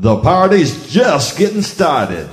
The party's just getting started.